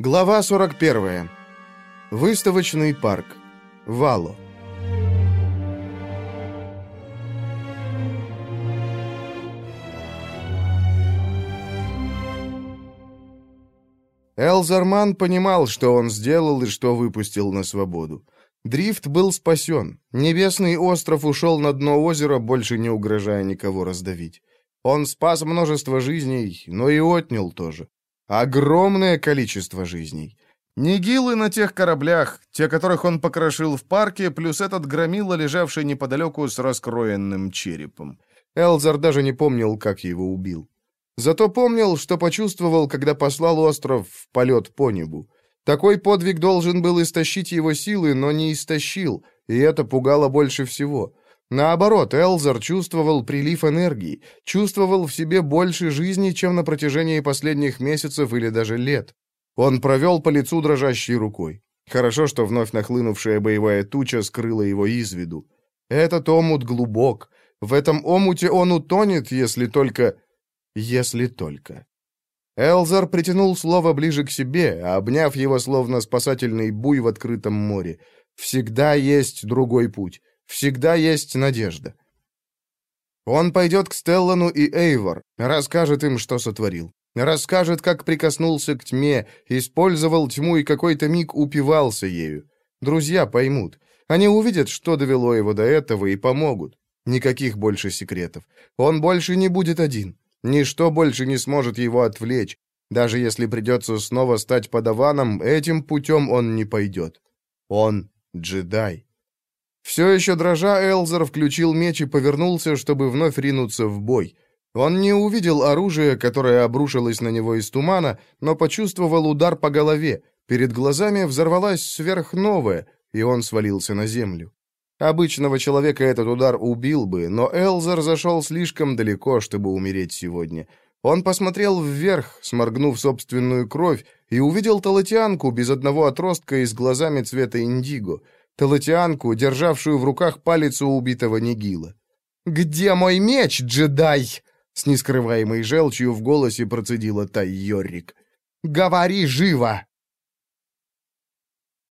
Глава 41. Выставочный парк. Вало. Элзарман понимал, что он сделал и что выпустил на свободу. Дрифт был спасен. Небесный остров ушел на дно озера, больше не угрожая никого раздавить. Он спас множество жизней, но и отнял тоже. Огромное количество жизней. Нигилы на тех кораблях, те, которых он покрошил в парке, плюс этот громила, лежавший неподалеку с раскроенным черепом. Элзар даже не помнил, как его убил. Зато помнил, что почувствовал, когда послал остров в полет по небу. Такой подвиг должен был истощить его силы, но не истощил, и это пугало больше всего. Наоборот, Элзар чувствовал прилив энергии, чувствовал в себе больше жизни, чем на протяжении последних месяцев или даже лет. Он провел по лицу дрожащей рукой. Хорошо, что вновь нахлынувшая боевая туча скрыла его из виду. Этот омут глубок. В этом омуте он утонет, если только... Если только... Элзар притянул слово ближе к себе, обняв его словно спасательный буй в открытом море. Всегда есть другой путь. Всегда есть надежда. Он пойдет к Стеллану и Эйвор, расскажет им, что сотворил. Расскажет, как прикоснулся к тьме, использовал тьму и какой-то миг упивался ею. Друзья поймут. Они увидят, что довело его до этого, и помогут. Никаких больше секретов. Он больше не будет один. Ничто больше не сможет его отвлечь. Даже если придется снова стать подаваном, этим путем он не пойдет. Он джедай. Все еще дрожа, Элзер включил меч и повернулся, чтобы вновь ринуться в бой. Он не увидел оружие, которое обрушилось на него из тумана, но почувствовал удар по голове. Перед глазами взорвалась сверхновая, и он свалился на землю. Обычного человека этот удар убил бы, но Элзер зашел слишком далеко, чтобы умереть сегодня. Он посмотрел вверх, сморгнув собственную кровь, и увидел талатианку без одного отростка и с глазами цвета индиго — Талатианку, державшую в руках палец у убитого Нигила. «Где мой меч, джедай?» С нескрываемой желчью в голосе процедила Тайорик. «Говори живо!»